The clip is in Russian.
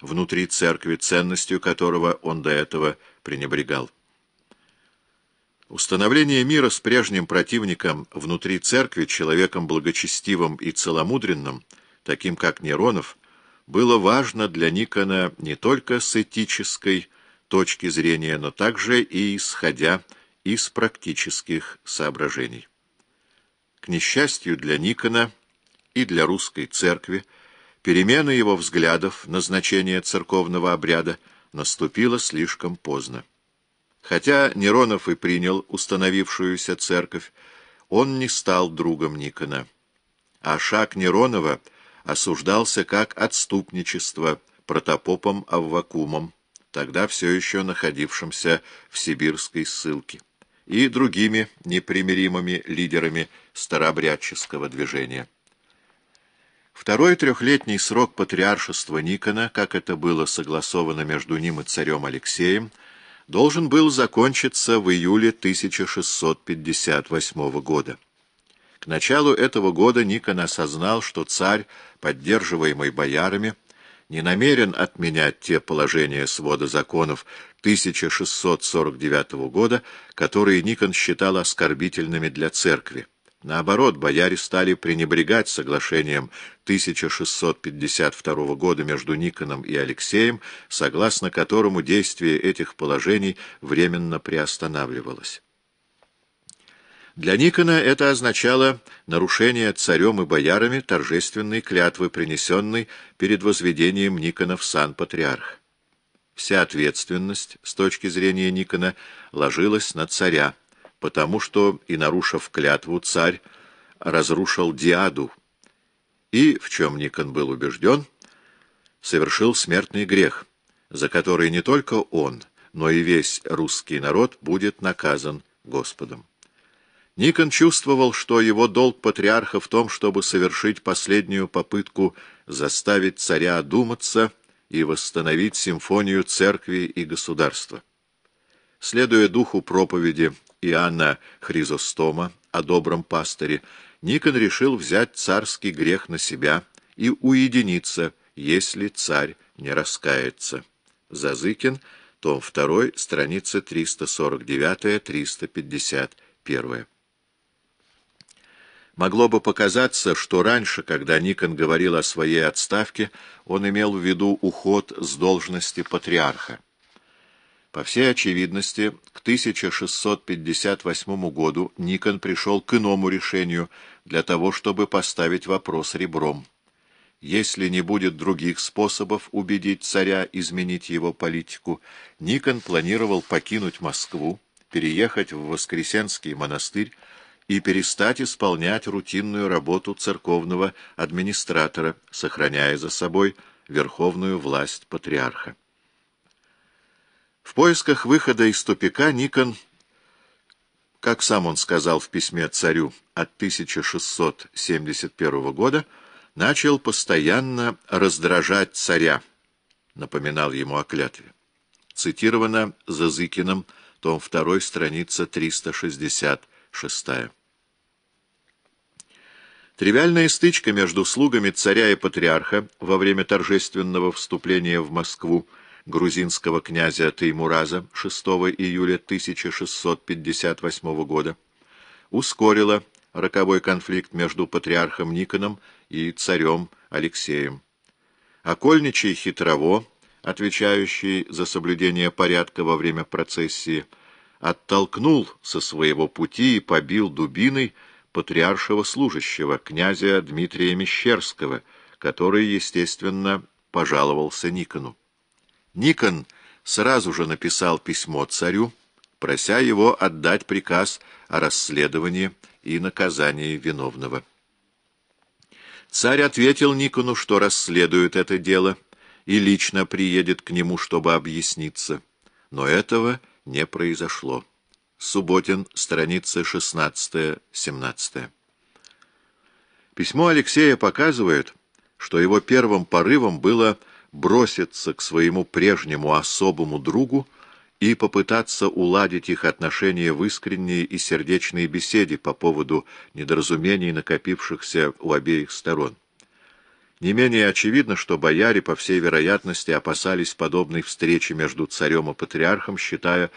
внутри церкви, ценностью которого он до этого пренебрегал. Установление мира с прежним противником внутри церкви, человеком благочестивым и целомудренным, таким как Неронов, было важно для Никона не только с этической точки зрения, но также и исходя из практических соображений. К несчастью для Никона и для русской церкви, перемена его взглядов на значение церковного обряда наступила слишком поздно. Хотя Неронов и принял установившуюся церковь, он не стал другом Никона. А шаг Неронова осуждался как отступничество протопопом Аввакумом, тогда все еще находившимся в сибирской ссылке, и другими непримиримыми лидерами старообрядческого движения. Второй трехлетний срок патриаршества Никона, как это было согласовано между ним и царем Алексеем, должен был закончиться в июле 1658 года. К началу этого года Никон осознал, что царь, поддерживаемый боярами, не намерен отменять те положения свода законов 1649 года, которые Никон считал оскорбительными для церкви. Наоборот, бояре стали пренебрегать соглашением 1652 года между Никоном и Алексеем, согласно которому действие этих положений временно приостанавливалось. Для Никона это означало нарушение царем и боярами торжественной клятвы, принесенной перед возведением Никона в сан патриарх. Вся ответственность, с точки зрения Никона, ложилась на царя, потому что, и нарушив клятву, царь разрушил диаду, и, в чем Никон был убежден, совершил смертный грех, за который не только он, но и весь русский народ будет наказан Господом. Никон чувствовал, что его долг патриарха в том, чтобы совершить последнюю попытку заставить царя одуматься и восстановить симфонию церкви и государства. Следуя духу проповеди Иоанна Хризостома о добром пастыре, Никон решил взять царский грех на себя и уединиться, если царь не раскается. Зазыкин, том 2, страница 349-351. Могло бы показаться, что раньше, когда Никон говорил о своей отставке, он имел в виду уход с должности патриарха. По всей очевидности, к 1658 году Никон пришел к иному решению для того, чтобы поставить вопрос ребром. Если не будет других способов убедить царя изменить его политику, Никон планировал покинуть Москву, переехать в Воскресенский монастырь и перестать исполнять рутинную работу церковного администратора, сохраняя за собой верховную власть патриарха. В поисках выхода из тупика Никон, как сам он сказал в письме царю от 1671 года, начал постоянно раздражать царя, напоминал ему о клятве. Цитировано Зазыкиным, том 2, страница 366. Тривиальная стычка между слугами царя и патриарха во время торжественного вступления в Москву грузинского князя Теймураза 6 июля 1658 года ускорила роковой конфликт между патриархом Никоном и царем Алексеем. Окольничий хитрово, отвечающий за соблюдение порядка во время процессии, оттолкнул со своего пути и побил дубиной патриаршего служащего, князя Дмитрия Мещерского, который, естественно, пожаловался Никону. Никон сразу же написал письмо царю, прося его отдать приказ о расследовании и наказании виновного. Царь ответил Никону, что расследует это дело и лично приедет к нему, чтобы объясниться. Но этого не произошло. Субботин, страницы 16-17. Письмо Алексея показывает, что его первым порывом было броситься к своему прежнему особому другу и попытаться уладить их отношения в искренней и сердечной беседе по поводу недоразумений, накопившихся у обеих сторон. Не менее очевидно, что бояре, по всей вероятности, опасались подобной встречи между царем и патриархом, считая,